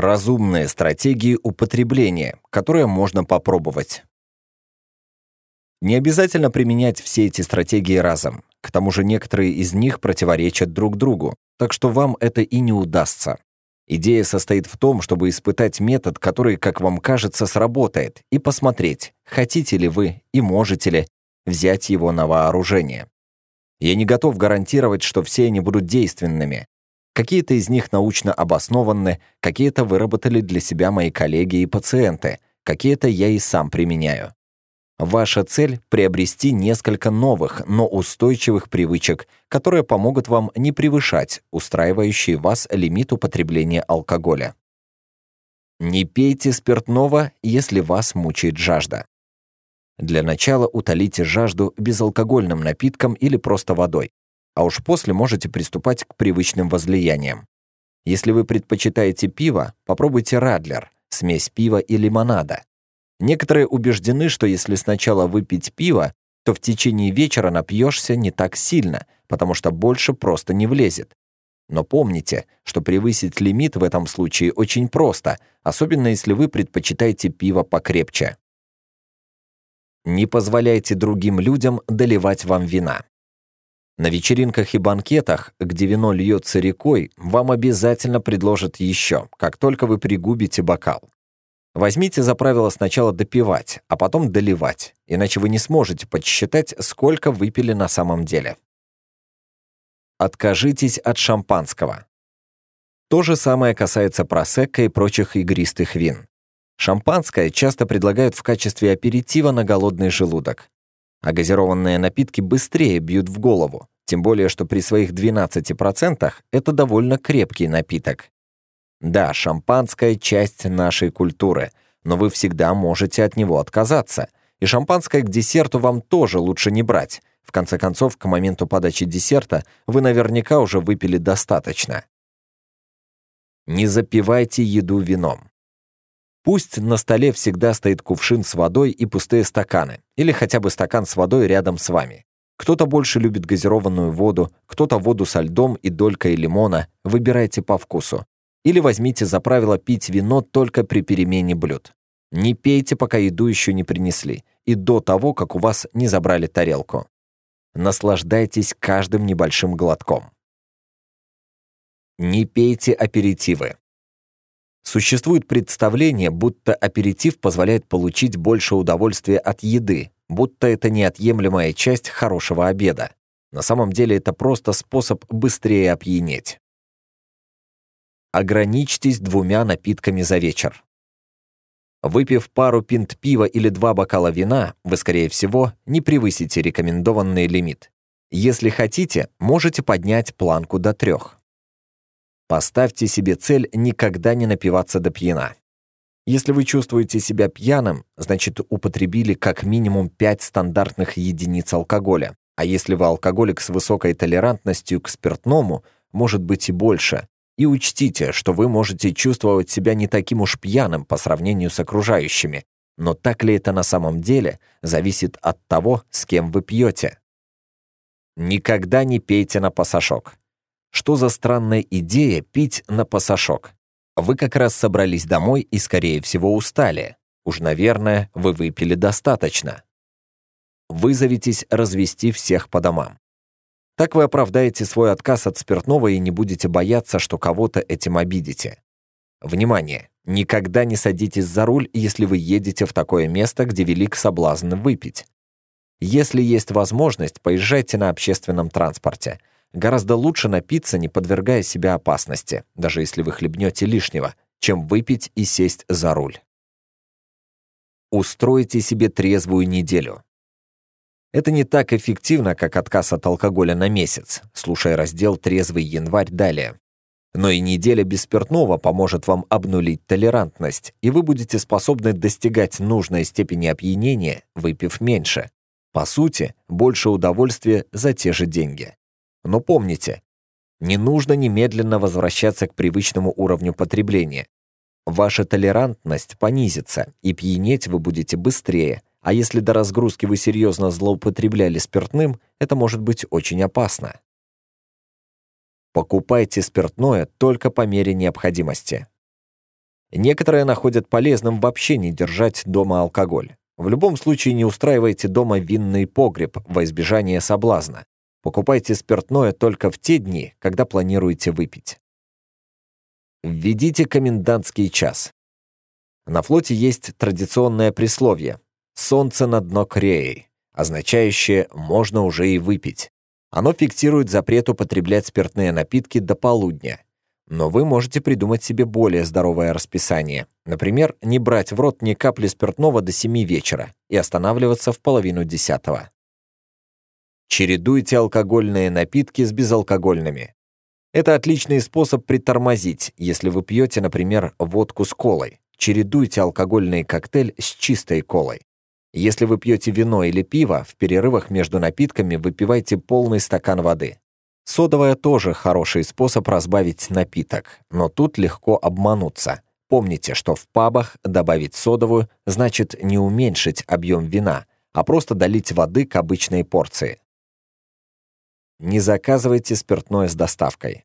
разумные стратегии употребления, которые можно попробовать. Не обязательно применять все эти стратегии разом. К тому же некоторые из них противоречат друг другу, так что вам это и не удастся. Идея состоит в том, чтобы испытать метод, который, как вам кажется, сработает, и посмотреть, хотите ли вы и можете ли взять его на вооружение. Я не готов гарантировать, что все они будут действенными, Какие-то из них научно обоснованы, какие-то выработали для себя мои коллеги и пациенты, какие-то я и сам применяю. Ваша цель — приобрести несколько новых, но устойчивых привычек, которые помогут вам не превышать устраивающий вас лимит употребления алкоголя. Не пейте спиртного, если вас мучает жажда. Для начала утолите жажду безалкогольным напитком или просто водой а уж после можете приступать к привычным возлияниям. Если вы предпочитаете пиво, попробуйте Радлер, смесь пива и лимонада. Некоторые убеждены, что если сначала выпить пиво, то в течение вечера напьешься не так сильно, потому что больше просто не влезет. Но помните, что превысить лимит в этом случае очень просто, особенно если вы предпочитаете пиво покрепче. Не позволяйте другим людям доливать вам вина. На вечеринках и банкетах, где вино льется рекой, вам обязательно предложат еще, как только вы пригубите бокал. Возьмите за правило сначала допивать, а потом доливать, иначе вы не сможете подсчитать, сколько выпили на самом деле. Откажитесь от шампанского. То же самое касается просекко и прочих игристых вин. Шампанское часто предлагают в качестве аперитива на голодный желудок а газированные напитки быстрее бьют в голову, тем более, что при своих 12% это довольно крепкий напиток. Да, шампанское – часть нашей культуры, но вы всегда можете от него отказаться. И шампанское к десерту вам тоже лучше не брать. В конце концов, к моменту подачи десерта вы наверняка уже выпили достаточно. Не запивайте еду вином. Пусть на столе всегда стоит кувшин с водой и пустые стаканы, или хотя бы стакан с водой рядом с вами. Кто-то больше любит газированную воду, кто-то воду со льдом и долькой лимона, выбирайте по вкусу. Или возьмите за правило пить вино только при перемене блюд. Не пейте, пока еду еще не принесли, и до того, как у вас не забрали тарелку. Наслаждайтесь каждым небольшим глотком. Не пейте аперитивы. Существует представление, будто аперитив позволяет получить больше удовольствия от еды, будто это неотъемлемая часть хорошего обеда. На самом деле это просто способ быстрее опьянеть. Ограничьтесь двумя напитками за вечер. Выпив пару пинт пива или два бокала вина, вы, скорее всего, не превысите рекомендованный лимит. Если хотите, можете поднять планку до трех. Поставьте себе цель никогда не напиваться до пьяна. Если вы чувствуете себя пьяным, значит употребили как минимум 5 стандартных единиц алкоголя. А если вы алкоголик с высокой толерантностью к спиртному, может быть и больше. И учтите, что вы можете чувствовать себя не таким уж пьяным по сравнению с окружающими. Но так ли это на самом деле, зависит от того, с кем вы пьете. Никогда не пейте на пасашок. Что за странная идея пить на пасашок? Вы как раз собрались домой и, скорее всего, устали. Уж, наверное, вы выпили достаточно. Вызовитесь развести всех по домам. Так вы оправдаете свой отказ от спиртного и не будете бояться, что кого-то этим обидите. Внимание! Никогда не садитесь за руль, если вы едете в такое место, где велик соблазн выпить. Если есть возможность, поезжайте на общественном транспорте. Гораздо лучше напиться, не подвергая себя опасности, даже если вы хлебнете лишнего, чем выпить и сесть за руль. Устройте себе трезвую неделю. Это не так эффективно, как отказ от алкоголя на месяц, слушая раздел «Трезвый январь» далее. Но и неделя без спиртного поможет вам обнулить толерантность, и вы будете способны достигать нужной степени опьянения, выпив меньше. По сути, больше удовольствия за те же деньги. Но помните, не нужно немедленно возвращаться к привычному уровню потребления. Ваша толерантность понизится, и пьянеть вы будете быстрее, а если до разгрузки вы серьезно злоупотребляли спиртным, это может быть очень опасно. Покупайте спиртное только по мере необходимости. Некоторые находят полезным вообще не держать дома алкоголь. В любом случае не устраивайте дома винный погреб во избежание соблазна. Покупайте спиртное только в те дни, когда планируете выпить. Введите комендантский час. На флоте есть традиционное присловие «Солнце на дно Креи», означающее «можно уже и выпить». Оно фиксирует запрет употреблять спиртные напитки до полудня. Но вы можете придумать себе более здоровое расписание. Например, не брать в рот ни капли спиртного до 7 вечера и останавливаться в половину десятого. Чередуйте алкогольные напитки с безалкогольными. Это отличный способ притормозить, если вы пьете, например, водку с колой. Чередуйте алкогольный коктейль с чистой колой. Если вы пьете вино или пиво, в перерывах между напитками выпивайте полный стакан воды. Содовая тоже хороший способ разбавить напиток, но тут легко обмануться. Помните, что в пабах добавить содовую значит не уменьшить объем вина, а просто долить воды к обычной порции. Не заказывайте спиртное с доставкой.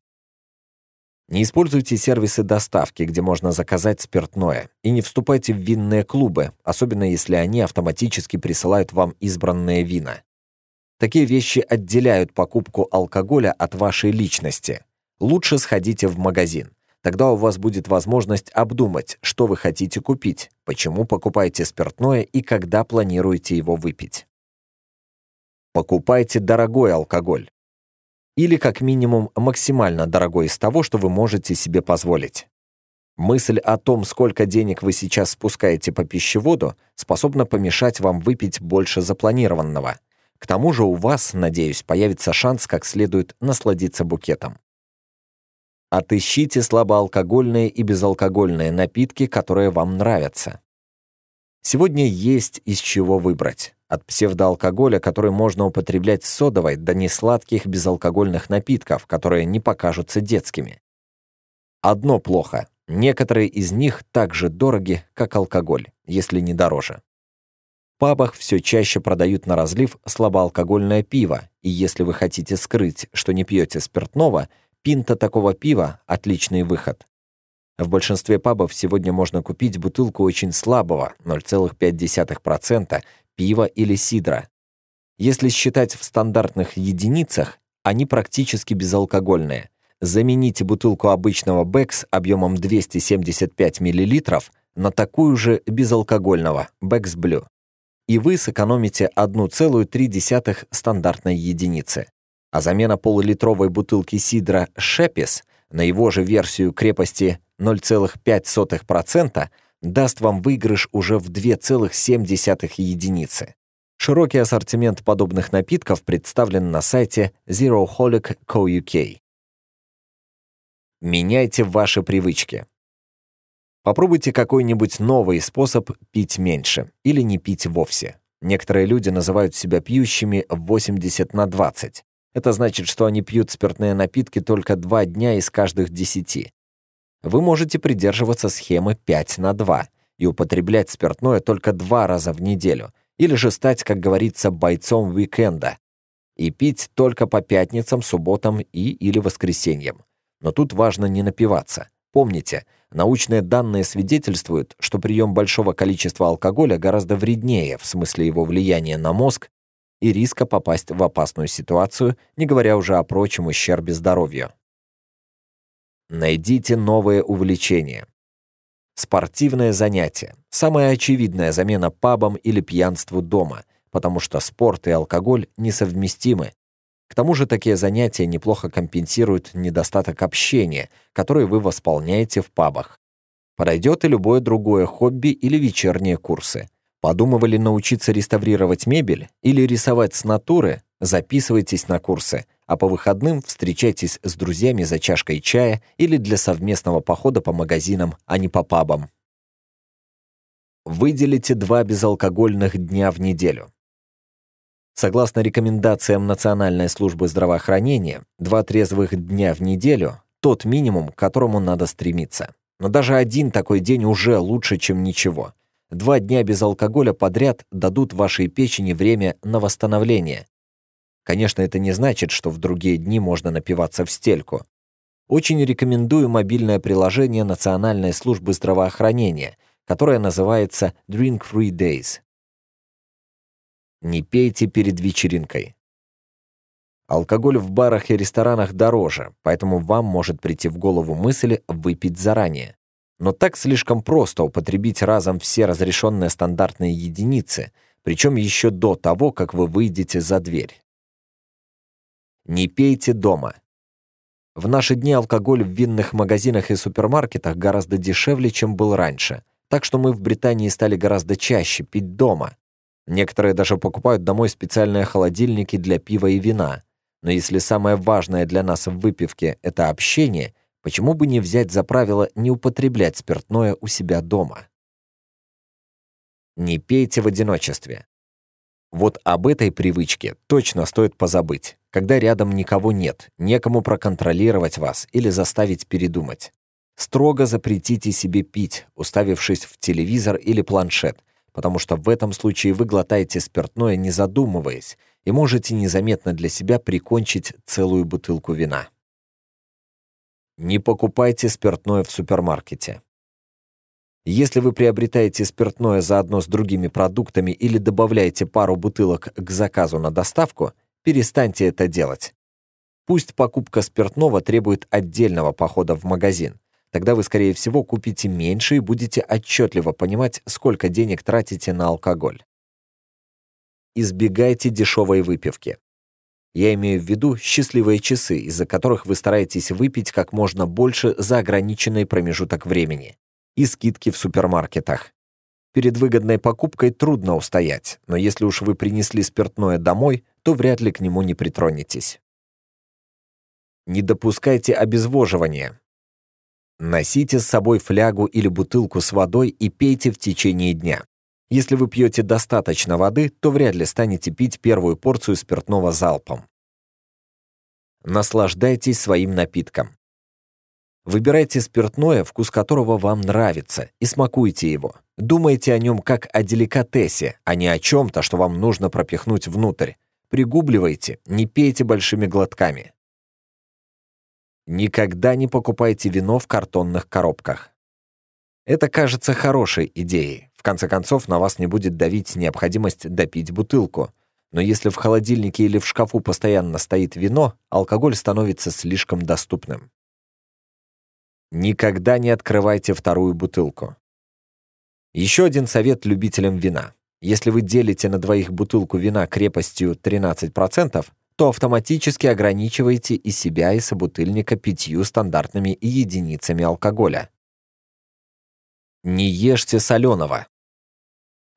Не используйте сервисы доставки, где можно заказать спиртное, и не вступайте в винные клубы, особенно если они автоматически присылают вам избранные вина. Такие вещи отделяют покупку алкоголя от вашей личности. Лучше сходите в магазин. Тогда у вас будет возможность обдумать, что вы хотите купить, почему покупаете спиртное и когда планируете его выпить. Покупайте дорогой алкоголь или, как минимум, максимально дорогой из того, что вы можете себе позволить. Мысль о том, сколько денег вы сейчас спускаете по пищеводу, способна помешать вам выпить больше запланированного. К тому же у вас, надеюсь, появится шанс как следует насладиться букетом. Отыщите слабоалкогольные и безалкогольные напитки, которые вам нравятся. Сегодня есть из чего выбрать. От псевдоалкоголя, который можно употреблять с содовой, до несладких безалкогольных напитков, которые не покажутся детскими. Одно плохо. Некоторые из них так же дороги, как алкоголь, если не дороже. В пабах все чаще продают на разлив слабоалкогольное пиво, и если вы хотите скрыть, что не пьете спиртного, пинта такого пива – отличный выход. В большинстве пабов сегодня можно купить бутылку очень слабого 0,5% пива или сидра. Если считать в стандартных единицах, они практически безалкогольные. Замените бутылку обычного Beck's объемом 275 мл на такую же безалкогольного Beck's Blue. И вы сэкономите 1,3 стандартной единицы. А замена полулитровой бутылки сидра «Sheppy's» – на его же версию крепости 0,5% даст вам выигрыш уже в 2,7 единицы. Широкий ассортимент подобных напитков представлен на сайте zeroholic.co.uk. Меняйте ваши привычки. Попробуйте какой-нибудь новый способ пить меньше или не пить вовсе. Некоторые люди называют себя пьющими 80 на 20. Это значит, что они пьют спиртные напитки только два дня из каждых десяти. Вы можете придерживаться схемы 5 на 2 и употреблять спиртное только два раза в неделю, или же стать, как говорится, бойцом уикенда и пить только по пятницам, субботам и или воскресеньям. Но тут важно не напиваться. Помните, научные данные свидетельствуют, что прием большого количества алкоголя гораздо вреднее в смысле его влияния на мозг, и риска попасть в опасную ситуацию, не говоря уже о прочем ущербе здоровью. Найдите новое увлечение. Спортивное занятие – самая очевидная замена пабам или пьянству дома, потому что спорт и алкоголь несовместимы. К тому же такие занятия неплохо компенсируют недостаток общения, который вы восполняете в пабах. Подойдет и любое другое хобби или вечерние курсы – Подумывали научиться реставрировать мебель или рисовать с натуры? Записывайтесь на курсы, а по выходным встречайтесь с друзьями за чашкой чая или для совместного похода по магазинам, а не по пабам. Выделите два безалкогольных дня в неделю. Согласно рекомендациям Национальной службы здравоохранения, два трезвых дня в неделю – тот минимум, к которому надо стремиться. Но даже один такой день уже лучше, чем ничего – два дня без алкоголя подряд дадут вашей печени время на восстановление. Конечно, это не значит, что в другие дни можно напиваться в стельку. Очень рекомендую мобильное приложение Национальной службы здравоохранения, которое называется Drink Free Days. Не пейте перед вечеринкой. Алкоголь в барах и ресторанах дороже, поэтому вам может прийти в голову мысль выпить заранее. Но так слишком просто употребить разом все разрешенные стандартные единицы, причем еще до того, как вы выйдете за дверь. Не пейте дома. В наши дни алкоголь в винных магазинах и супермаркетах гораздо дешевле, чем был раньше, так что мы в Британии стали гораздо чаще пить дома. Некоторые даже покупают домой специальные холодильники для пива и вина. Но если самое важное для нас в выпивке – это общение, Почему бы не взять за правило не употреблять спиртное у себя дома? Не пейте в одиночестве. Вот об этой привычке точно стоит позабыть, когда рядом никого нет, некому проконтролировать вас или заставить передумать. Строго запретите себе пить, уставившись в телевизор или планшет, потому что в этом случае вы глотаете спиртное, не задумываясь, и можете незаметно для себя прикончить целую бутылку вина. Не покупайте спиртное в супермаркете. Если вы приобретаете спиртное заодно с другими продуктами или добавляете пару бутылок к заказу на доставку, перестаньте это делать. Пусть покупка спиртного требует отдельного похода в магазин. Тогда вы, скорее всего, купите меньше и будете отчетливо понимать, сколько денег тратите на алкоголь избегайте дешевой выпивки. Я имею в виду счастливые часы, из-за которых вы стараетесь выпить как можно больше за ограниченный промежуток времени. И скидки в супермаркетах. Перед выгодной покупкой трудно устоять, но если уж вы принесли спиртное домой, то вряд ли к нему не притронетесь. Не допускайте обезвоживания. Носите с собой флягу или бутылку с водой и пейте в течение дня. Если вы пьете достаточно воды, то вряд ли станете пить первую порцию спиртного залпом. Наслаждайтесь своим напитком. Выбирайте спиртное, вкус которого вам нравится, и смакуйте его. Думайте о нем как о деликатесе, а не о чем-то, что вам нужно пропихнуть внутрь. Пригубливайте, не пейте большими глотками. Никогда не покупайте вино в картонных коробках. Это кажется хорошей идеей конце концов, на вас не будет давить необходимость допить бутылку. Но если в холодильнике или в шкафу постоянно стоит вино, алкоголь становится слишком доступным. Никогда не открывайте вторую бутылку. Еще один совет любителям вина. Если вы делите на двоих бутылку вина крепостью 13%, то автоматически ограничиваете и себя, и собутыльника пятью стандартными единицами алкоголя. Не ешьте соленого.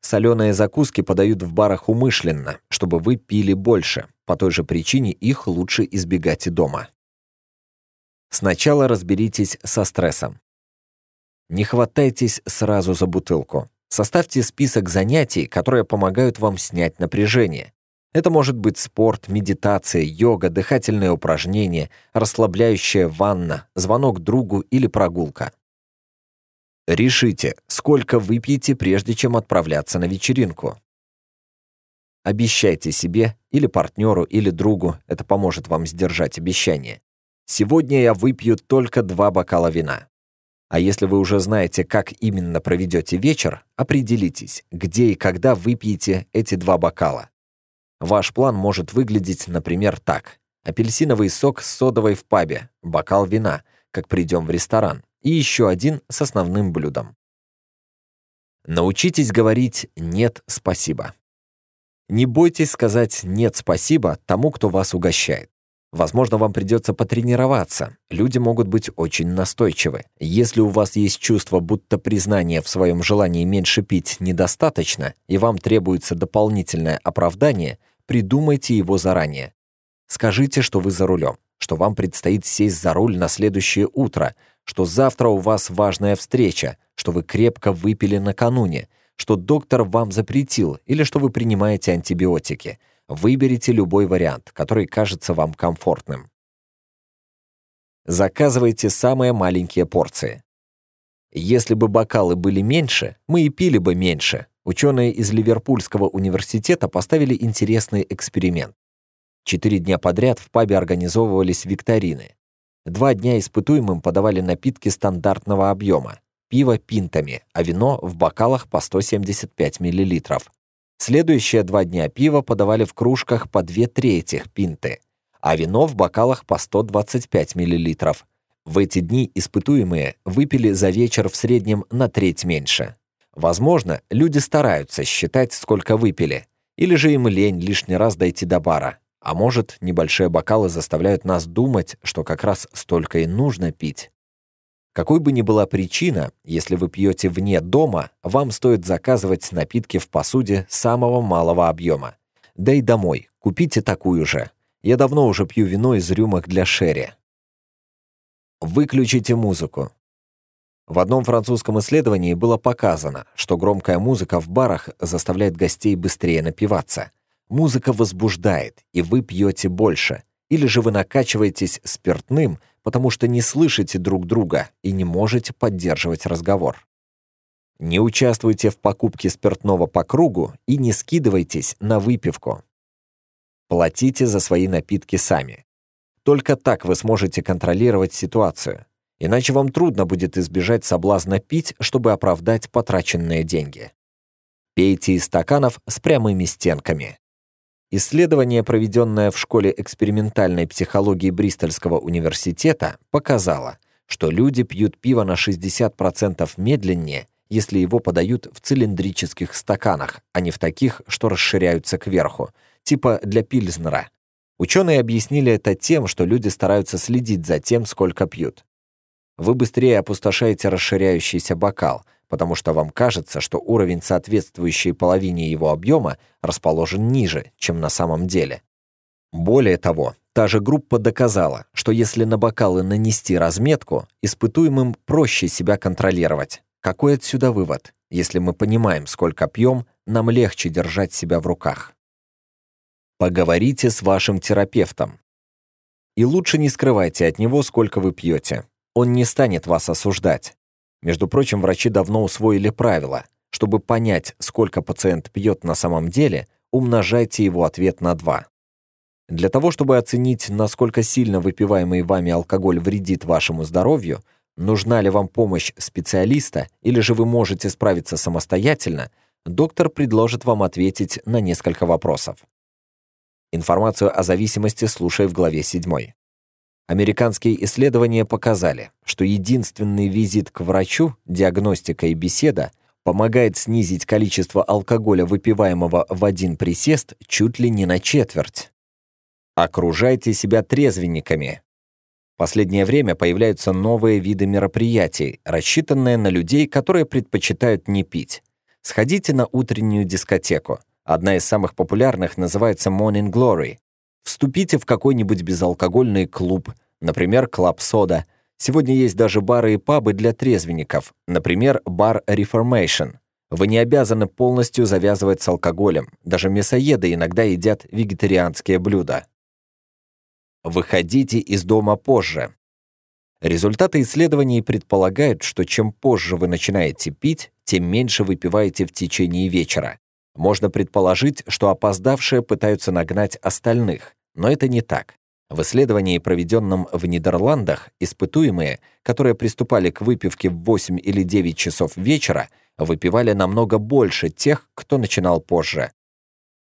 Соленые закуски подают в барах умышленно, чтобы вы пили больше. По той же причине их лучше избегать и дома. Сначала разберитесь со стрессом. Не хватайтесь сразу за бутылку. Составьте список занятий, которые помогают вам снять напряжение. Это может быть спорт, медитация, йога, дыхательные упражнения, расслабляющая ванна, звонок другу или прогулка. Решите, сколько выпьете, прежде чем отправляться на вечеринку. Обещайте себе или партнеру, или другу, это поможет вам сдержать обещание. Сегодня я выпью только два бокала вина. А если вы уже знаете, как именно проведете вечер, определитесь, где и когда выпьете эти два бокала. Ваш план может выглядеть, например, так. Апельсиновый сок с содовой в пабе, бокал вина, как придем в ресторан и еще один с основным блюдом. Научитесь говорить «нет, спасибо». Не бойтесь сказать «нет, спасибо» тому, кто вас угощает. Возможно, вам придется потренироваться. Люди могут быть очень настойчивы. Если у вас есть чувство, будто признание в своем желании меньше пить недостаточно, и вам требуется дополнительное оправдание, придумайте его заранее. Скажите, что вы за рулем, что вам предстоит сесть за руль на следующее утро, что завтра у вас важная встреча, что вы крепко выпили накануне, что доктор вам запретил или что вы принимаете антибиотики. Выберите любой вариант, который кажется вам комфортным. Заказывайте самые маленькие порции. Если бы бокалы были меньше, мы и пили бы меньше. Ученые из Ливерпульского университета поставили интересный эксперимент. Четыре дня подряд в пабе организовывались викторины. Два дня испытуемым подавали напитки стандартного объема – пиво пинтами, а вино в бокалах по 175 мл. Следующие два дня пиво подавали в кружках по две трети пинты, а вино в бокалах по 125 мл. В эти дни испытуемые выпили за вечер в среднем на треть меньше. Возможно, люди стараются считать, сколько выпили, или же им лень лишний раз дойти до бара. А может, небольшие бокалы заставляют нас думать, что как раз столько и нужно пить. Какой бы ни была причина, если вы пьете вне дома, вам стоит заказывать напитки в посуде самого малого объема. Да и домой, купите такую же. Я давно уже пью вино из рюмок для шерри. Выключите музыку. В одном французском исследовании было показано, что громкая музыка в барах заставляет гостей быстрее напиваться – Музыка возбуждает, и вы пьете больше. Или же вы накачиваетесь спиртным, потому что не слышите друг друга и не можете поддерживать разговор. Не участвуйте в покупке спиртного по кругу и не скидывайтесь на выпивку. Платите за свои напитки сами. Только так вы сможете контролировать ситуацию. Иначе вам трудно будет избежать соблазна пить, чтобы оправдать потраченные деньги. Пейте из стаканов с прямыми стенками. Исследование, проведенное в школе экспериментальной психологии Бристольского университета, показало, что люди пьют пиво на 60% медленнее, если его подают в цилиндрических стаканах, а не в таких, что расширяются кверху, типа для пильзнера. Ученые объяснили это тем, что люди стараются следить за тем, сколько пьют. Вы быстрее опустошаете расширяющийся бокал – потому что вам кажется, что уровень, соответствующий половине его объема, расположен ниже, чем на самом деле. Более того, та же группа доказала, что если на бокалы нанести разметку, испытуемым проще себя контролировать. Какой отсюда вывод? Если мы понимаем, сколько пьем, нам легче держать себя в руках. Поговорите с вашим терапевтом. И лучше не скрывайте от него, сколько вы пьете. Он не станет вас осуждать. Между прочим, врачи давно усвоили правило. Чтобы понять, сколько пациент пьет на самом деле, умножайте его ответ на 2. Для того, чтобы оценить, насколько сильно выпиваемый вами алкоголь вредит вашему здоровью, нужна ли вам помощь специалиста или же вы можете справиться самостоятельно, доктор предложит вам ответить на несколько вопросов. Информацию о зависимости слушай в главе 7. Американские исследования показали, что единственный визит к врачу, диагностика и беседа помогает снизить количество алкоголя, выпиваемого в один присест, чуть ли не на четверть. Окружайте себя трезвенниками. Последнее время появляются новые виды мероприятий, рассчитанные на людей, которые предпочитают не пить. Сходите на утреннюю дискотеку. Одна из самых популярных называется Morning Glory. Вступите в какой-нибудь безалкогольный клуб, например, Club Soda. Сегодня есть даже бары и пабы для трезвенников, например, бар Reformation. Вы не обязаны полностью завязывать с алкоголем. Даже мясоеды иногда едят вегетарианские блюда. Выходите из дома позже. Результаты исследований предполагают, что чем позже вы начинаете пить, тем меньше выпиваете в течение вечера. Можно предположить, что опоздавшие пытаются нагнать остальных, но это не так. В исследовании, проведенном в Нидерландах, испытуемые, которые приступали к выпивке в 8 или 9 часов вечера, выпивали намного больше тех, кто начинал позже.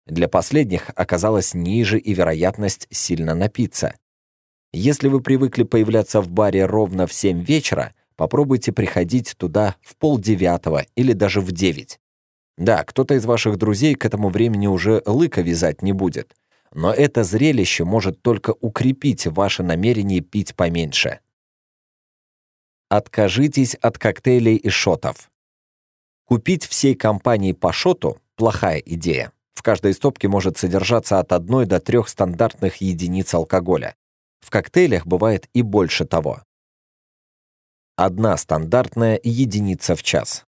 Для последних оказалась ниже и вероятность сильно напиться. Если вы привыкли появляться в баре ровно в 7 вечера, попробуйте приходить туда в полдевятого или даже в 9. Да, кто-то из ваших друзей к этому времени уже лыко вязать не будет. Но это зрелище может только укрепить ваше намерение пить поменьше. Откажитесь от коктейлей и шотов. Купить всей компании по шоту – плохая идея. В каждой стопке может содержаться от 1 до 3 стандартных единиц алкоголя. В коктейлях бывает и больше того. Одна стандартная единица в час.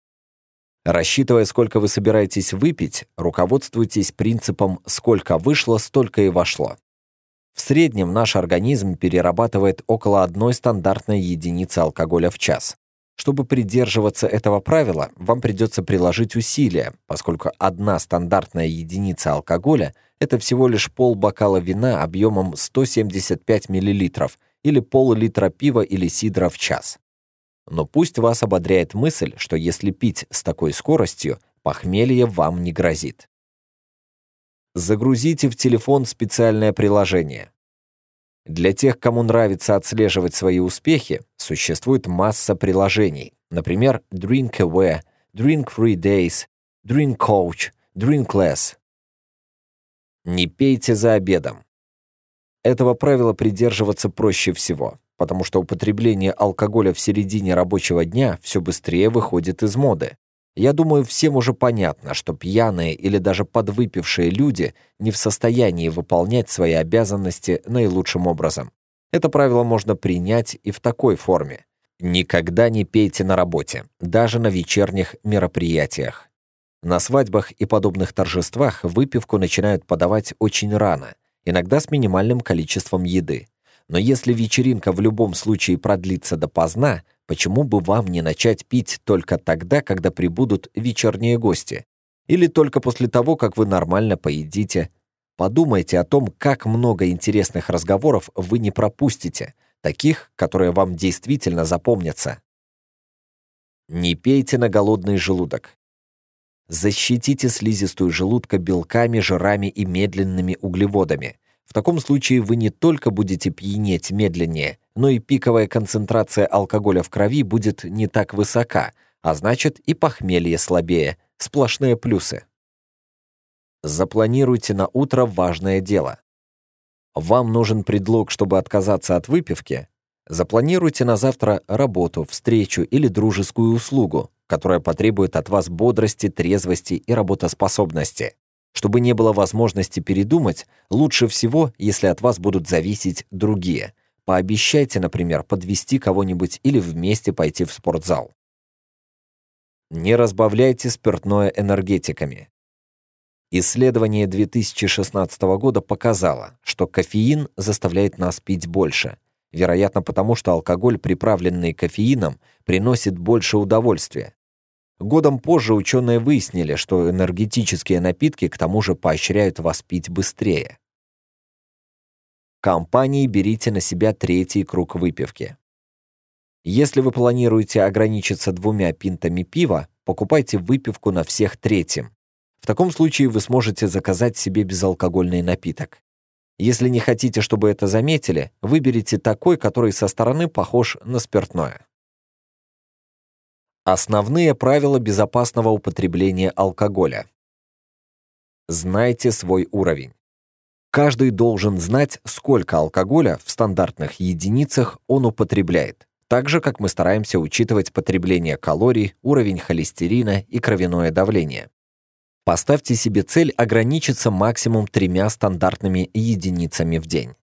Рассчитывая, сколько вы собираетесь выпить, руководствуйтесь принципом «сколько вышло, столько и вошло». В среднем наш организм перерабатывает около одной стандартной единицы алкоголя в час. Чтобы придерживаться этого правила, вам придется приложить усилия, поскольку одна стандартная единица алкоголя – это всего лишь пол бокала вина объемом 175 мл или пол-литра пива или сидра в час. Но пусть вас ободряет мысль, что если пить с такой скоростью, похмелье вам не грозит. Загрузите в телефон специальное приложение. Для тех, кому нравится отслеживать свои успехи, существует масса приложений. Например, Drink DrinkAware, Drink Free Days, Drink Coach, Drink Less. Не пейте за обедом. Этого правила придерживаться проще всего потому что употребление алкоголя в середине рабочего дня все быстрее выходит из моды. Я думаю, всем уже понятно, что пьяные или даже подвыпившие люди не в состоянии выполнять свои обязанности наилучшим образом. Это правило можно принять и в такой форме. Никогда не пейте на работе, даже на вечерних мероприятиях. На свадьбах и подобных торжествах выпивку начинают подавать очень рано, иногда с минимальным количеством еды. Но если вечеринка в любом случае продлится допоздна, почему бы вам не начать пить только тогда, когда прибудут вечерние гости? Или только после того, как вы нормально поедите? Подумайте о том, как много интересных разговоров вы не пропустите, таких, которые вам действительно запомнятся. Не пейте на голодный желудок. Защитите слизистую желудка белками, жирами и медленными углеводами – в таком случае вы не только будете пьянеть медленнее, но и пиковая концентрация алкоголя в крови будет не так высока, а значит и похмелье слабее. Сплошные плюсы. Запланируйте на утро важное дело. Вам нужен предлог, чтобы отказаться от выпивки? Запланируйте на завтра работу, встречу или дружескую услугу, которая потребует от вас бодрости, трезвости и работоспособности. Чтобы не было возможности передумать, лучше всего, если от вас будут зависеть другие. Пообещайте, например, подвести кого-нибудь или вместе пойти в спортзал. Не разбавляйте спиртное энергетиками. Исследование 2016 года показало, что кофеин заставляет нас пить больше. Вероятно, потому что алкоголь, приправленный кофеином, приносит больше удовольствия. Годом позже ученые выяснили, что энергетические напитки к тому же поощряют вас пить быстрее. Компании берите на себя третий круг выпивки. Если вы планируете ограничиться двумя пинтами пива, покупайте выпивку на всех третьем. В таком случае вы сможете заказать себе безалкогольный напиток. Если не хотите, чтобы это заметили, выберите такой, который со стороны похож на спиртное. Основные правила безопасного употребления алкоголя. Знайте свой уровень. Каждый должен знать, сколько алкоголя в стандартных единицах он употребляет, так же, как мы стараемся учитывать потребление калорий, уровень холестерина и кровяное давление. Поставьте себе цель ограничиться максимум тремя стандартными единицами в день.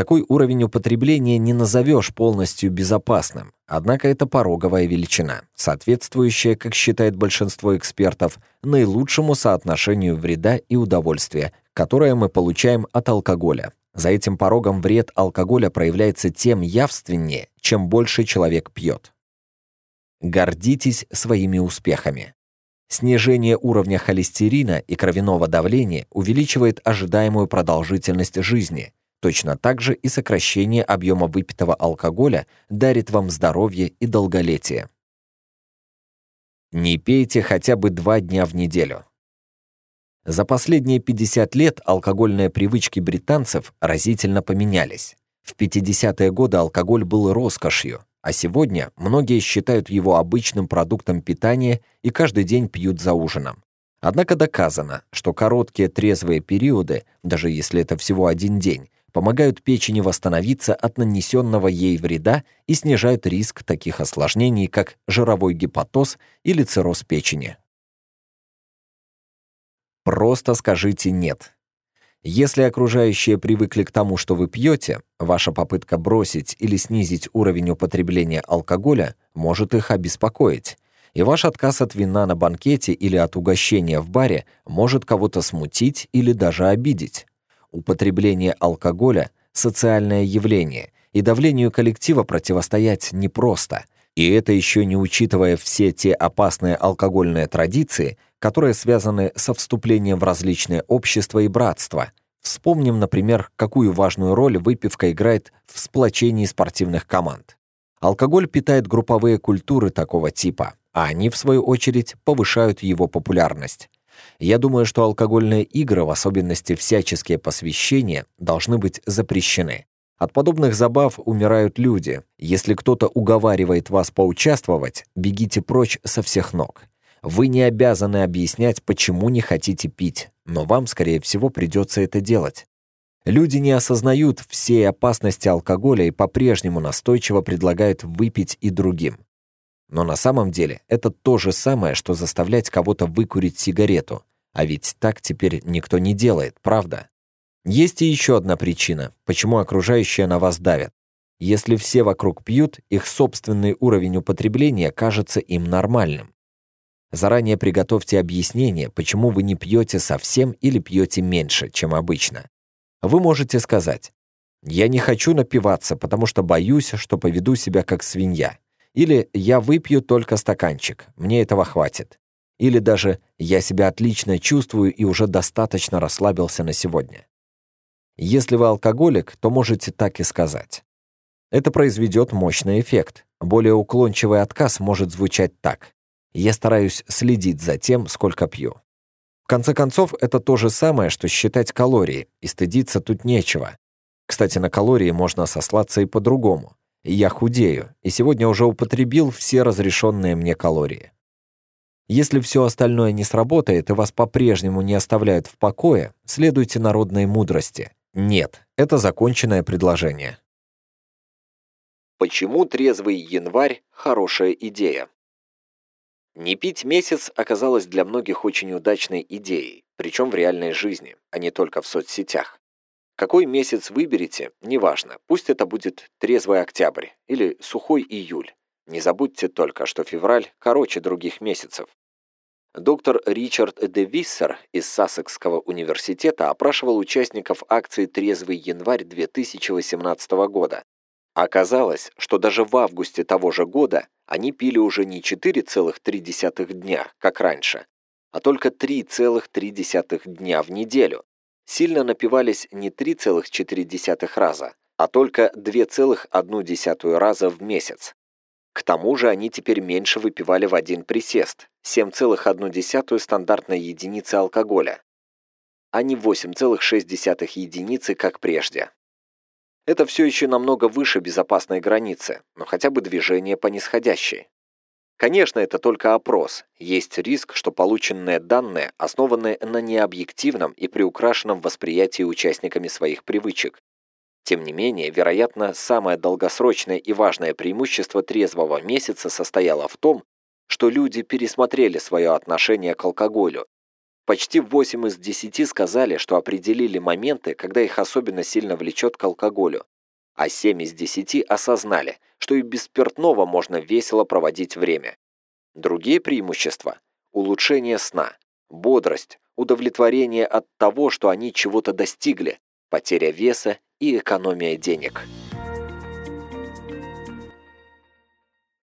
Такой уровень употребления не назовешь полностью безопасным, однако это пороговая величина, соответствующая, как считает большинство экспертов, наилучшему соотношению вреда и удовольствия, которое мы получаем от алкоголя. За этим порогом вред алкоголя проявляется тем явственнее, чем больше человек пьет. Гордитесь своими успехами. Снижение уровня холестерина и кровяного давления увеличивает ожидаемую продолжительность жизни – Точно так же и сокращение объема выпитого алкоголя дарит вам здоровье и долголетие. Не пейте хотя бы два дня в неделю. За последние 50 лет алкогольные привычки британцев разительно поменялись. В 50-е годы алкоголь был роскошью, а сегодня многие считают его обычным продуктом питания и каждый день пьют за ужином. Однако доказано, что короткие трезвые периоды, даже если это всего один день, помогают печени восстановиться от нанесенного ей вреда и снижают риск таких осложнений, как жировой гепатоз или цирроз печени. Просто скажите «нет». Если окружающие привыкли к тому, что вы пьете, ваша попытка бросить или снизить уровень употребления алкоголя может их обеспокоить, и ваш отказ от вина на банкете или от угощения в баре может кого-то смутить или даже обидеть. Употребление алкоголя – социальное явление, и давлению коллектива противостоять непросто. И это еще не учитывая все те опасные алкогольные традиции, которые связаны со вступлением в различные общества и братства. Вспомним, например, какую важную роль выпивка играет в сплочении спортивных команд. Алкоголь питает групповые культуры такого типа, а они, в свою очередь, повышают его популярность. Я думаю, что алкогольные игры, в особенности всяческие посвящения, должны быть запрещены. От подобных забав умирают люди. Если кто-то уговаривает вас поучаствовать, бегите прочь со всех ног. Вы не обязаны объяснять, почему не хотите пить, но вам, скорее всего, придется это делать. Люди не осознают всей опасности алкоголя и по-прежнему настойчиво предлагают выпить и другим. Но на самом деле это то же самое, что заставлять кого-то выкурить сигарету. А ведь так теперь никто не делает, правда? Есть и еще одна причина, почему окружающие на вас давят. Если все вокруг пьют, их собственный уровень употребления кажется им нормальным. Заранее приготовьте объяснение, почему вы не пьете совсем или пьете меньше, чем обычно. Вы можете сказать, «Я не хочу напиваться, потому что боюсь, что поведу себя как свинья. Или «я выпью только стаканчик, мне этого хватит». Или даже «я себя отлично чувствую и уже достаточно расслабился на сегодня». Если вы алкоголик, то можете так и сказать. Это произведет мощный эффект. Более уклончивый отказ может звучать так. Я стараюсь следить за тем, сколько пью. В конце концов, это то же самое, что считать калории, и стыдиться тут нечего. Кстати, на калории можно сослаться и по-другому я худею, и сегодня уже употребил все разрешенные мне калории. Если все остальное не сработает и вас по-прежнему не оставляют в покое, следуйте народной мудрости. Нет, это законченное предложение. Почему трезвый январь – хорошая идея? Не пить месяц оказалось для многих очень удачной идеей, причем в реальной жизни, а не только в соцсетях. Какой месяц выберете, неважно, пусть это будет трезвый октябрь или сухой июль. Не забудьте только, что февраль короче других месяцев. Доктор Ричард де Виссер из Сассекского университета опрашивал участников акции «Трезвый январь-2018 года». Оказалось, что даже в августе того же года они пили уже не 4,3 дня, как раньше, а только 3,3 дня в неделю сильно напивались не 3,4 раза, а только 2,1 раза в месяц. К тому же они теперь меньше выпивали в один присест, 7,1 стандартной единицы алкоголя, а не 8,6 единицы, как прежде. Это все еще намного выше безопасной границы, но хотя бы движение по нисходящей. Конечно, это только опрос. Есть риск, что полученные данные основаны на необъективном и приукрашенном восприятии участниками своих привычек. Тем не менее, вероятно, самое долгосрочное и важное преимущество трезвого месяца состояло в том, что люди пересмотрели свое отношение к алкоголю. Почти 8 из 10 сказали, что определили моменты, когда их особенно сильно влечет к алкоголю а 7 из 10 осознали, что и без спиртного можно весело проводить время. Другие преимущества – улучшение сна, бодрость, удовлетворение от того, что они чего-то достигли, потеря веса и экономия денег –